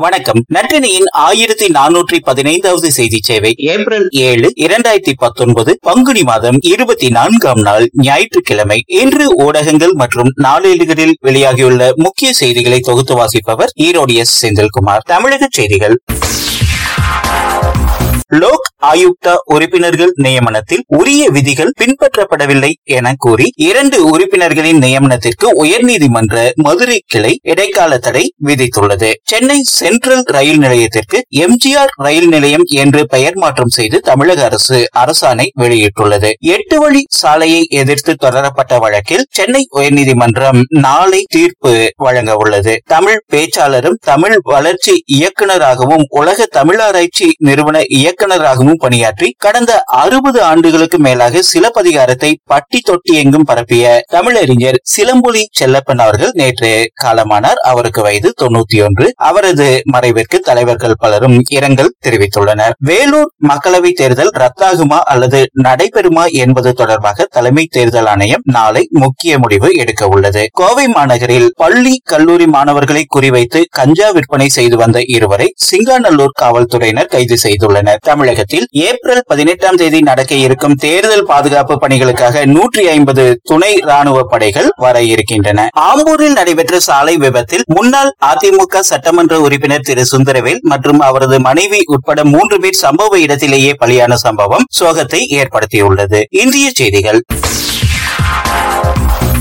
வணக்கம். நற்றினியின் ஆயிரத்தி நானூற்றி பதினைந்தாவது செய்தி சேவை. ஏப்ரல் ஏழு இரண்டாயிரத்தி பத்தொன்பது பங்குனி மாதம் இருபத்தி நான்காம் நாள் ஞாயிற்றுக்கிழமை. இன்று ஊடகங்கள் மற்றும் நாளேடுகளில் வெளியாகியுள்ள முக்கிய செய்திகளை தொகுத்து வாசிப்பவர் ஈரோடு எஸ். செந்தில்குமார். தமிழக செய்திகள். லோக் ஆயுக்தா உறுப்பினர்கள் நியமனத்தில் உரிய விதிகள் பின்பற்றப்படவில்லை என கூறி இரண்டு உறுப்பினர்களின் நியமனத்திற்கு உயர்நீதிமன்ற மதுரை கிளை இடைக்கால தடை விதித்துள்ளது. சென்னை சென்ட்ரல் ரயில் நிலையத்திற்கு எம்ஜிஆர் ரயில் நிலையம் என்று பெயர் மாற்றம் செய்து தமிழக அரசு அரசாணை வெளியிட்டுள்ளது. எட்டு வழி சாலையை எதிர்த்து தொடரப்பட்ட வழக்கில் சென்னை உயர்நீதிமன்றம் நாளை தீர்ப்பு வழங்க உள்ளது. தமிழ் பேச்சாளரும் தமிழ் வளர்ச்சி இயக்குநராகவும் உலக தமிழாராய்ச்சி நிறுவன இயக்க இயக்குநராகவும் பணியாற்றி கடந்த அறுபது ஆண்டுகளுக்கு மேலாக சிலப்பதிகாரத்தை பட்டி தொட்டி எங்கும் பரப்பிய தமிழறிஞர் சிலம்புலி செல்லப்பன் அவர்கள் நேற்று காலமானார். அவருக்கு வயது தொண்ணூத்தி ஒன்று அவரது மறைவிற்கு தலைவர்கள் பலரும் இரங்கல் தெரிவித்துள்ளனர். வேலூர் மக்களவை தேர்தல் ரத்தாகுமா அல்லது நடைபெறுமா என்பது தொடர்பாக தலைமை தேர்தல் ஆணையம் நாளை முக்கிய முடிவு எடுக்க உள்ளது. கோவை மாநகரில் பள்ளி கல்லூரி மாணவர்களை குறிவைத்து கஞ்சா விற்பனை செய்து வந்த இருவரை சிங்காநல்லூர் காவல்துறையினர் கைது செய்துள்ளனர். தமிழகத்தில் ஏப்ரல் பதினெட்டாம் தேதி நடக்க இருக்கும் தேர்தல் பாதுகாப்பு பணிகளுக்காக நூற்றி ஐம்பது துணை ராணுவ படைகள் வர இருக்கின்றன. ஆம்பூரில் நடைபெற்ற சாலை விபத்தில் முன்னாள் அதிமுக சட்டமன்ற உறுப்பினர் திரு சுந்தரவேல் மற்றும் அவரது மனைவி உட்பட மூன்று பேர் சம்பவ இடத்திலேயே பலியான சம்பவம் சோகத்தை ஏற்படுத்தியுள்ளது. இந்திய செய்திகள்.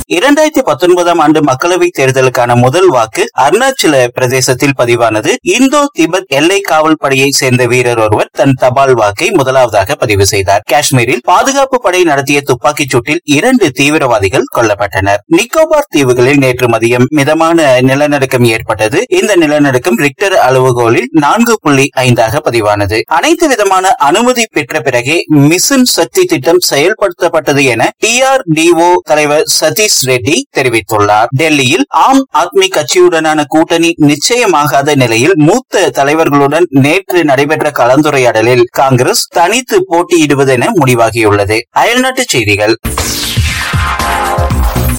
இரண்டாயிரத்தி பத்தொன்பதாம் ஆண்டு மக்களவை தேர்தலுக்கான முதல் வாக்கு அருணாச்சல பிரதேசத்தில் பதிவானது. இந்தோ திபெத் எல்லை காவல் படையை சேர்ந்த வீரர் ஒருவர் தன் தபால் வாக்கை முதலாவதாக பதிவு செய்தார். காஷ்மீரில் பாதுகாப்பு படை நடத்திய துப்பாக்கிச் சூட்டில் இரண்டு தீவிரவாதிகள் கொல்லப்பட்டனர். நிக்கோபார் தீவுகளில் நேற்று மதியம் மிதமான நிலநடுக்கம் ஏற்பட்டது. இந்த நிலநடுக்கம் ரிக்டர் அளவுகோலில் நான்கு புள்ளி ஐந்தாக பதிவானது. அனைத்து விதமான அனுமதி பெற்ற பிறகே மிஷன் சக்தி திட்டம் செயல்படுத்தப்பட்டது என டிஆர்டிஓ தலைவர் சதீஷ் ரெட்டி தெரிவித்துள்ளார். டெல்லியில் ஆம் ஆத்மி கட்சியுடனான கூட்டணி நிச்சயமாகாத நிலையில் மூத்த தலைவர்களுடன் நேற்று நடைபெற்ற கலந்துரையாடலில் காங்கிரஸ் தனித்து போட்டியிடுவதென முடிவாகியுள்ளது. அயல்நாட்டு செய்திகள்.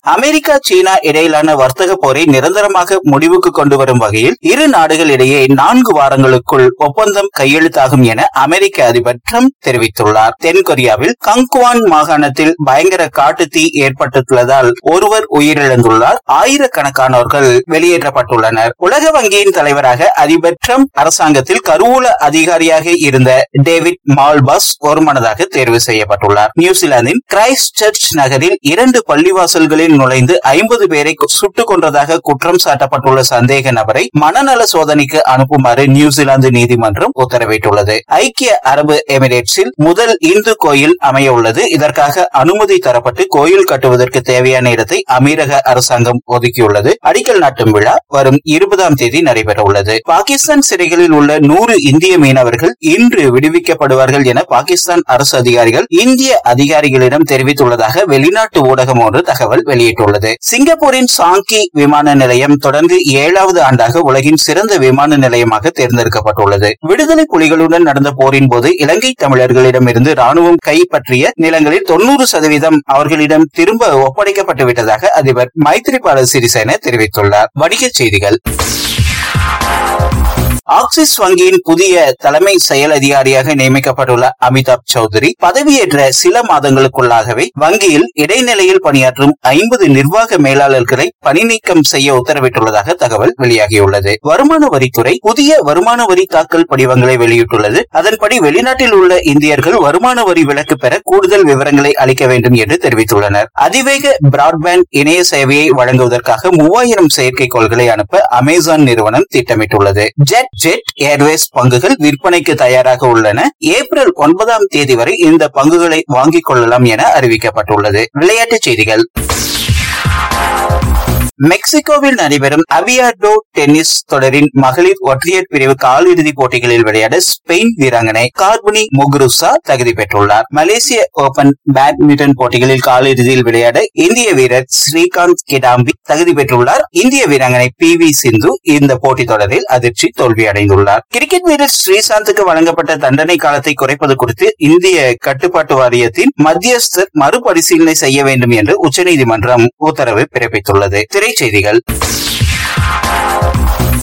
அமெரிக்கா சீனா இடையிலான வர்த்தக போரை நிரந்தரமாக முடிவுக்கு கொண்டு வரும் வகையில் இரு நாடுகள் இடையே நான்கு வாரங்களுக்குள் ஒப்பந்தம் கையெழுத்தாகும் என அமெரிக்க அதிபர் டிரம்ப் தெரிவித்துள்ளார். தென்கொரியாவில் கங்குவான் மாகாணத்தில் பயங்கர காட்டு தீ ஏற்பட்டுள்ளதால் ஒருவர் உயிரிழந்துள்ளார். ஆயிரக்கணக்கானோர்கள் வெளியேற்றப்பட்டுள்ளனர். உலக வங்கியின் தலைவராக அதிபர் டிரம்ப் அரசாங்கத்தில் கருவூல அதிகாரியாக இருந்த டேவிட் மால்பாஸ் ஒருமனதாக தேர்வு செய்யப்பட்டுள்ளார். நியூசிலாந்தின் கிரைஸ்ட் சர்ச் நகரில் இரண்டு பள்ளிவாசல்களில் நுழைந்து ஐம்பது பேரை சுட்டுக் கொன்றதாக குற்றம் சாட்டப்பட்டுள்ள சந்தேக நபரை மனநல சோதனைக்கு அனுப்புமாறு நியூசிலாந்து நீதிமன்றம் உத்தரவிட்டுள்ளது. ஐக்கிய அரபு எமிரேட்ஸில் முதல் இந்து கோயில் அமைய உள்ளது. இதற்காக அனுமதி தரப்பட்டு கோயில் கட்டுவதற்கு தேவையான இடத்தை அமீரக அரசாங்கம் ஒதுக்கியுள்ளது. அடிக்கல் நாட்டும் விழா வரும் இருபதாம் தேதி நடைபெற உள்ளது பாகிஸ்தான் சிறைகளில் உள்ள நூறு இந்திய மீனவர்கள் இன்று விடுவிக்கப்படுவார்கள் என பாகிஸ்தான் அரசு அதிகாரிகள் இந்திய அதிகாரிகளிடம் தெரிவித்துள்ளதாக வெளிநாட்டு ஊடகம் ஒன்று தகவல் வெளியிட்டுள்ளது. சிங்கப்பூரின் சாங்கி விமான நிலையம் தொடர்ந்து ஏழாவது ஆண்டாக உலகின் சிறந்த விமான நிலையமாக தேர்ந்தெடுக்கப்பட்டுள்ளது. விடுதலை புலிகளுடன் நடந்த போரின் போது இலங்கை தமிழர்களிடமிருந்து ராணுவம் கைப்பற்றிய நிலங்களில் தொன்னூறு சதவீதம் அவர்களிடம் திரும்ப ஒப்படைக்கப்பட்டு விட்டதாக அதிபர் மைத்ரிபால சிறிசேன தெரிவித்துள்ளார். வணிகச் செய்திகள். ஆக்சிஸ் வங்கியின் புதிய தலைமை செயல் அதிகாரியாக நியமிக்கப்பட்டுள்ள அமிதாப் சௌத்ரி பதவியேற்ற சில மாதங்களுக்குள்ளாகவே வங்கியில் இடைநிலையில் பணியாற்றும் ஐம்பது நிர்வாக மேலாளர்களை பணி நீக்கம் செய்ய உத்தரவிட்டுள்ளதாக தகவல் வெளியாகியுள்ளது. வருமான வரித்துறை புதிய வருமான வரி தாக்கல் படிவங்களை வெளியிட்டுள்ளது. அதன்படி வெளிநாட்டில் உள்ள இந்தியர்கள் வருமான வரி விலக்கு பெற கூடுதல் விவரங்களை அளிக்க வேண்டும் என்று தெரிவித்துள்ளனர். அதிவேக பிராட்பேண்ட் இணைய சேவையை வழங்குவதற்காக மூவாயிரம் செயற்கைக்கோள்களை அனுப்ப அமேசான் நிறுவனம் திட்டமிட்டுள்ளது. ஜெட் ஜெட் ஏர்வேஸ் பங்குகள் விற்பனைக்கு தயாராக உள்ளன. ஏப்ரல் ஒன்பதாம் தேதி வரை இந்த பங்குகளை வாங்கிக் கொள்ளலாம் என அறிவிக்கப்பட்டுள்ளது. விளையாட்டுச் செய்திகள். மெக்சிகோவில் நடைபெறும் அவியாடோ டென்னிஸ் தொடரின் மகளிர் ஒற்றையர் பிரிவு காலிறுதி போட்டிகளில் விளையாட ஸ்பெயின் வீராங்கனை கார்புனி முகுருசா தகுதி பெற்றுள்ளார். மலேசிய ஓபன் பேட்மிண்டன் போட்டிகளில் காலிறுதியில் விளையாட இந்திய வீரர் ஸ்ரீகாந்த் கிடாம்பி தகுதி பெற்றுள்ளார். இந்திய வீராங்கனை பி வி சிந்து இந்த போட்டி தொடரில் அதிர்ச்சி தோல்வியடைந்துள்ளார். கிரிக்கெட் வீரர் ஸ்ரீசாந்துக்கு வழங்கப்பட்ட தண்டனை காலத்தை குறைப்பது குறித்து இந்திய கட்டுப்பாட்டு வாரியத்தின் மத்தியஸ்தர் மறுபரிசீலனை செய்ய வேண்டும் என்று உச்சநீதிமன்றம் உத்தரவு பிறப்பித்துள்ளது. திரைச்செய்திகள்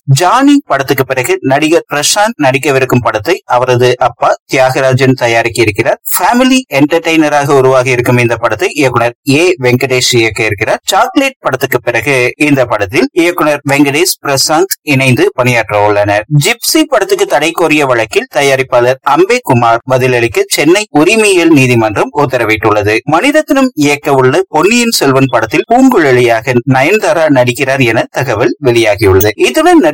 ஜானி படத்துக்கு பிறகு நடிகர் பிரசாந்த் நடிக்கவிருக்கும் படத்தை அவரது அப்பா தியாகராஜன் தயாரிக்க இருக்கிறார். ஃபேமிலி என்டர்டெய்னராக உருவாகி இருக்கும் இந்த படத்தை இயக்குனர் ஏ. வெங்கடேஷ் இயக்க இருக்கிறார். சாக்லேட் படத்துக்கு பிறகு இந்த படத்தில் இயக்குனர் வெங்கடேஷ் பிரசாந்த் இணைந்து பணியாற்ற உள்ளனர். ஜிப்சி படத்துக்கு தடை கோரிய வழக்கில் தயாரிப்பாளர் அம்பே குமார் பதிலளிக்க சென்னை உரிமையியல் நீதிமன்றம் உத்தரவிட்டுள்ளது. மணிரத்னம் இயக்க உள்ள பொன்னியின் செல்வன் படத்தில் பூங்குழலியாக நயன்தாரா நடிக்கிறார் என தகவல் வெளியாகியுள்ளது. இத்துடன்